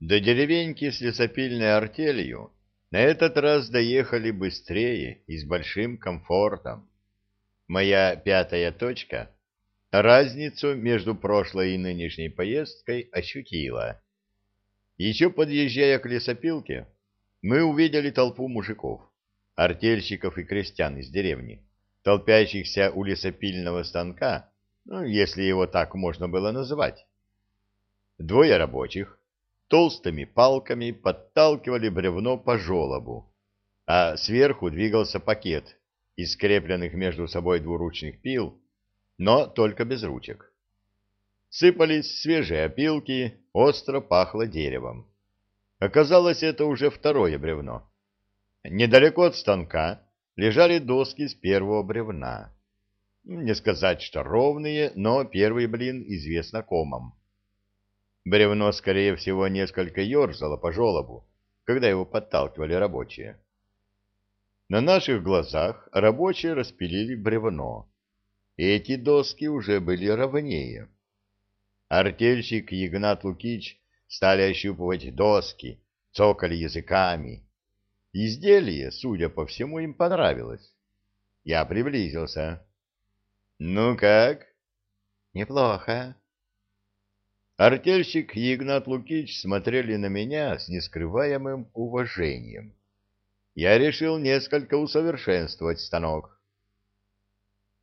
До деревеньки с лесопильной артелью на этот раз доехали быстрее и с большим комфортом. Моя пятая точка разницу между прошлой и нынешней поездкой ощутила. Еще подъезжая к лесопилке, мы увидели толпу мужиков, артельщиков и крестьян из деревни, толпящихся у лесопильного станка, ну, если его так можно было назвать. Двое рабочих толстыми палками подталкивали бревно по желобу, а сверху двигался пакет из скрепленных между собой двуручных пил, но только без ручек. Сыпались свежие опилки, остро пахло деревом. Оказалось, это уже второе бревно. Недалеко от станка лежали доски с первого бревна. Не сказать, что ровные, но первый блин известно комом. Бревно, скорее всего, несколько ерзало по желобу, когда его подталкивали рабочие. На наших глазах рабочие распилили бревно. Эти доски уже были ровнее. Артельщик Игнат Лукич стали ощупывать доски, цокали языками. Изделие, судя по всему, им понравилось. Я приблизился. «Ну как?» «Неплохо», Артельщик и Игнат Лукич смотрели на меня с нескрываемым уважением. Я решил несколько усовершенствовать станок.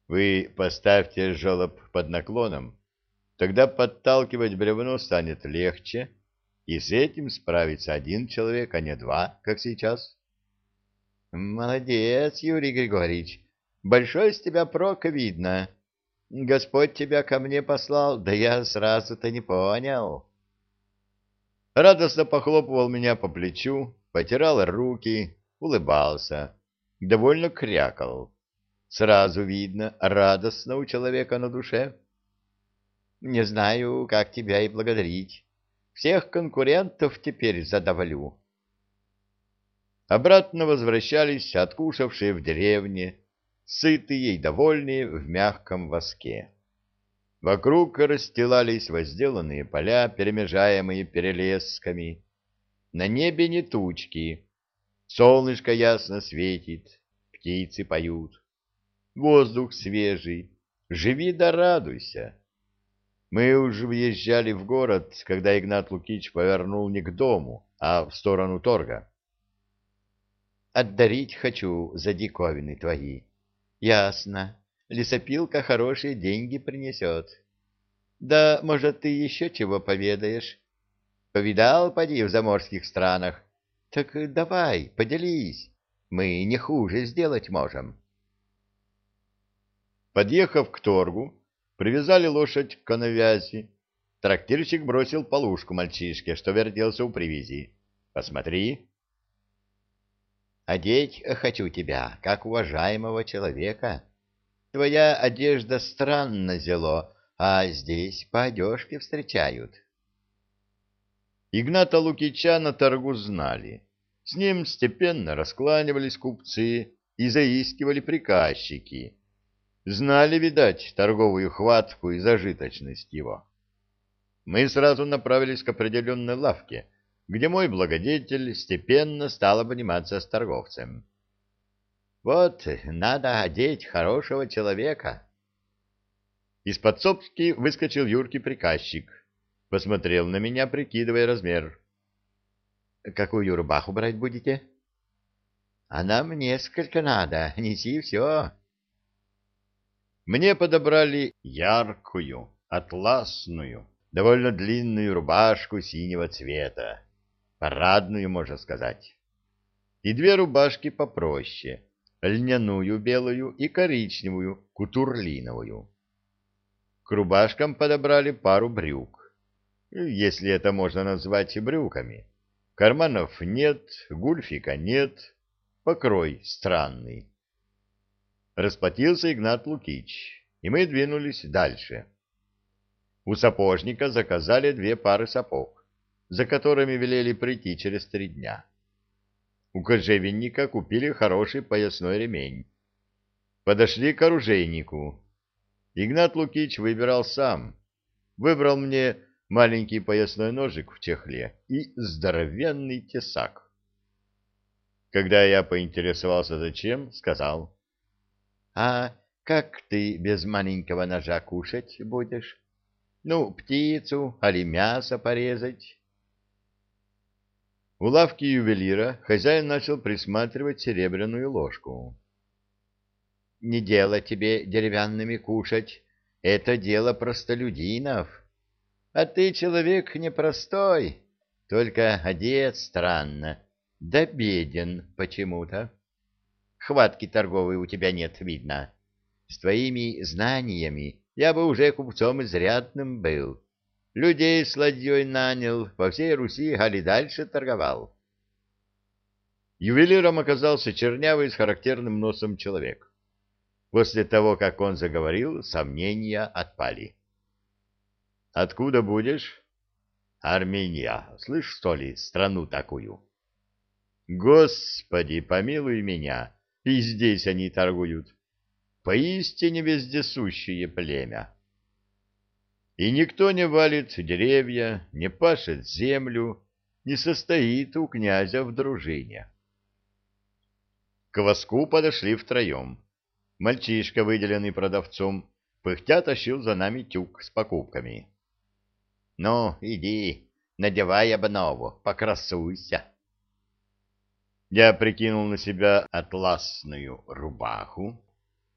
Вы поставьте желоб под наклоном, тогда подталкивать бревно станет легче, и с этим справится один человек, а не два, как сейчас. Молодец, Юрий Григорьевич, большой с тебя прока видно. Господь тебя ко мне послал, да я сразу-то не понял. Радостно похлопывал меня по плечу, потирал руки, улыбался, довольно крякал. Сразу видно, радостно у человека на душе. Не знаю, как тебя и благодарить. Всех конкурентов теперь задавлю. Обратно возвращались откушавшие в деревне, сытые и довольные в мягком воске. Вокруг расстилались возделанные поля, перемежаемые перелесками. На небе не тучки, солнышко ясно светит, птицы поют. Воздух свежий, живи да радуйся. Мы уже въезжали в город, когда Игнат Лукич повернул не к дому, а в сторону торга. «Отдарить хочу за диковины твои», Ясно. Лесопилка хорошие деньги принесет. Да, может, ты еще чего поведаешь? Повидал, поди, в заморских странах? Так давай, поделись. Мы не хуже сделать можем. Подъехав к торгу, привязали лошадь к коновязи. Трактирщик бросил полушку мальчишке, что вертелся у привязи. «Посмотри». Одеть хочу тебя, как уважаемого человека. Твоя одежда странно зело, а здесь по одежке встречают. Игната Лукича на торгу знали. С ним степенно раскланивались купцы и заискивали приказчики. Знали, видать, торговую хватку и зажиточность его. Мы сразу направились к определенной лавке — где мой благодетель степенно стал обниматься с торговцем. «Вот, надо одеть хорошего человека». Из подсобки выскочил юркий приказчик. Посмотрел на меня, прикидывая размер. «Какую рубаху брать будете?» «А нам несколько надо, неси все». Мне подобрали яркую, атласную, довольно длинную рубашку синего цвета парадную, можно сказать. И две рубашки попроще, льняную белую и коричневую, кутурлиновую. К рубашкам подобрали пару брюк, если это можно назвать брюками. Карманов нет, гульфика нет, покрой странный. Расплатился Игнат Лукич, и мы двинулись дальше. У сапожника заказали две пары сапог за которыми велели прийти через три дня. У кожевенника купили хороший поясной ремень. Подошли к оружейнику. Игнат Лукич выбирал сам. Выбрал мне маленький поясной ножик в чехле и здоровенный тесак. Когда я поинтересовался зачем, сказал, «А как ты без маленького ножа кушать будешь? Ну, птицу али мясо порезать?» У лавки ювелира хозяин начал присматривать серебряную ложку. «Не дело тебе деревянными кушать, это дело простолюдинов. А ты человек непростой, только одет странно, да беден почему-то. Хватки торговой у тебя нет, видно. С твоими знаниями я бы уже купцом изрядным был» Людей с ладьей нанял, по всей Руси, али дальше торговал. Ювелиром оказался чернявый с характерным носом человек. После того, как он заговорил, сомнения отпали. — Откуда будешь? — Армения. Слышь, что ли, страну такую? — Господи, помилуй меня, и здесь они торгуют. Поистине вездесущее племя. И никто не валит деревья, не пашет землю, не состоит у князя в дружине. К воску подошли втроем. Мальчишка, выделенный продавцом, пыхтя тащил за нами тюк с покупками. — Ну, иди, надевай обнову, покрасуйся. Я прикинул на себя атласную рубаху,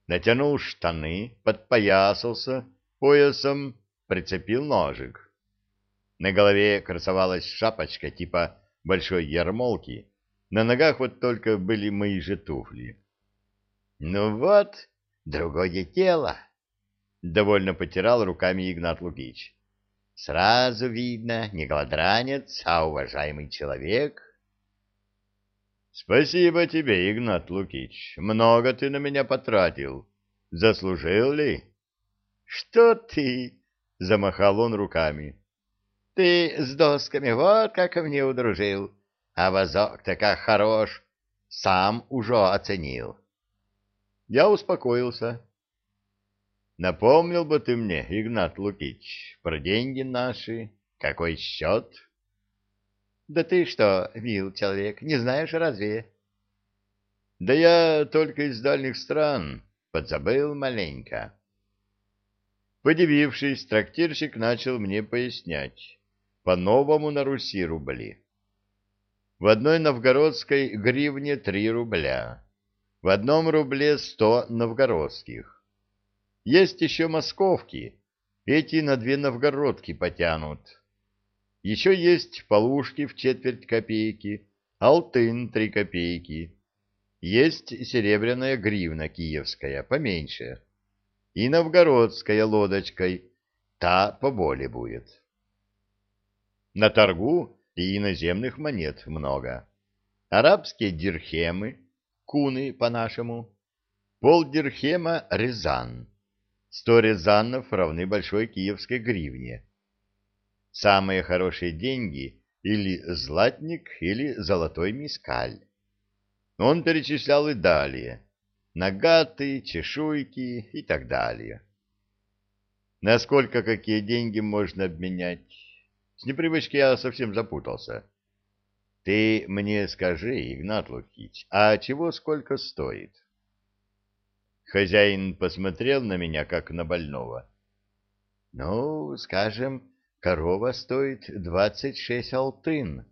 натянул штаны, подпоясался поясом прицепил ножик. На голове красовалась шапочка типа большой ермолки, на ногах вот только были мои же туфли. — Ну вот, другое тело, — довольно потирал руками Игнат Лукич. — Сразу видно, не голодранец, а уважаемый человек. — Спасибо тебе, Игнат Лукич, много ты на меня потратил. Заслужил ли? — Что ты? — замахал он руками. — Ты с досками вот как мне удружил, а вазок-то как хорош, сам уже оценил. Я успокоился. — Напомнил бы ты мне, Игнат Лукич, про деньги наши, какой счет? — Да ты что, мил человек, не знаешь разве? — Да я только из дальних стран, подзабыл маленько. Подивившись, трактирщик начал мне пояснять. По-новому на Руси рубли. В одной новгородской гривне три рубля. В одном рубле сто новгородских. Есть еще московки. Эти на две новгородки потянут. Еще есть полушки в четверть копейки, алтын три копейки. Есть серебряная гривна киевская, поменьше и новгородская лодочкой, та поболее будет. На торгу и иноземных монет много. Арабские дирхемы, куны по-нашему, полдирхема — резан. Сто резанов равны большой киевской гривне. Самые хорошие деньги — или златник, или золотой мискаль. Он перечислял и далее нагаты, чешуйки и так далее. Насколько какие деньги можно обменять? С непривычки я совсем запутался. Ты мне скажи, Игнат Лукич, а чего сколько стоит? Хозяин посмотрел на меня, как на больного. Ну, скажем, корова стоит двадцать шесть алтын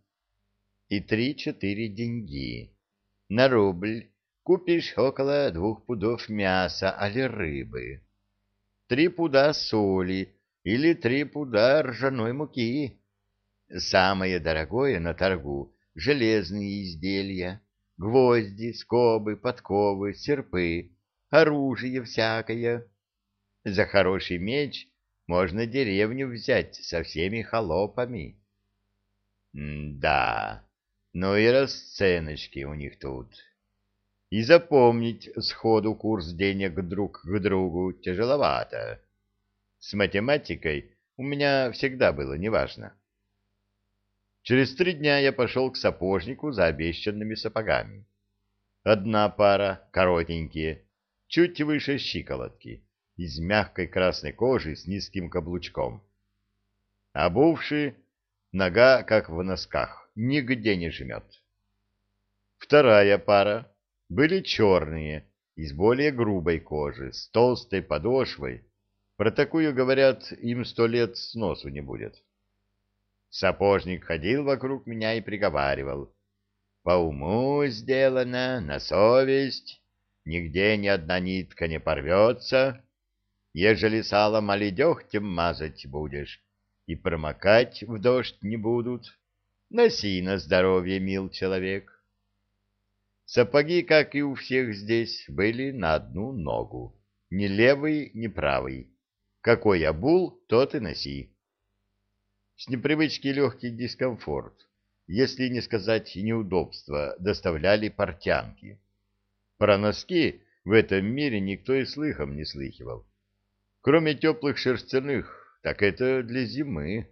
и три-четыре деньги. На рубль купишь около двух пудов мяса али рыбы, три пуда соли или три пуда ржаной муки. Самое дорогое на торгу — железные изделия, гвозди, скобы, подковы, серпы, оружие всякое. За хороший меч можно деревню взять со всеми холопами. Да, ну и расценочки у них тут и запомнить сходу курс денег друг к другу тяжеловато. С математикой у меня всегда было неважно. Через три дня я пошел к сапожнику за обещанными сапогами. Одна пара, коротенькие, чуть выше щиколотки, из мягкой красной кожи с низким каблучком. Обувши, нога как в носках, нигде не жмет. Вторая пара были черные, из более грубой кожи, с толстой подошвой. Про такую, говорят, им сто лет с носу не будет. Сапожник ходил вокруг меня и приговаривал. По уму сделано, на совесть, нигде ни одна нитка не порвется. Ежели салом али дегтем мазать будешь, и промокать в дождь не будут. Носи на здоровье, мил человек. Сапоги, как и у всех здесь, были на одну ногу. Ни левый, ни правый. Какой обул, тот и носи. С непривычки легкий дискомфорт, если не сказать неудобства, доставляли портянки. Про носки в этом мире никто и слыхом не слыхивал. Кроме теплых шерстяных, так это для зимы.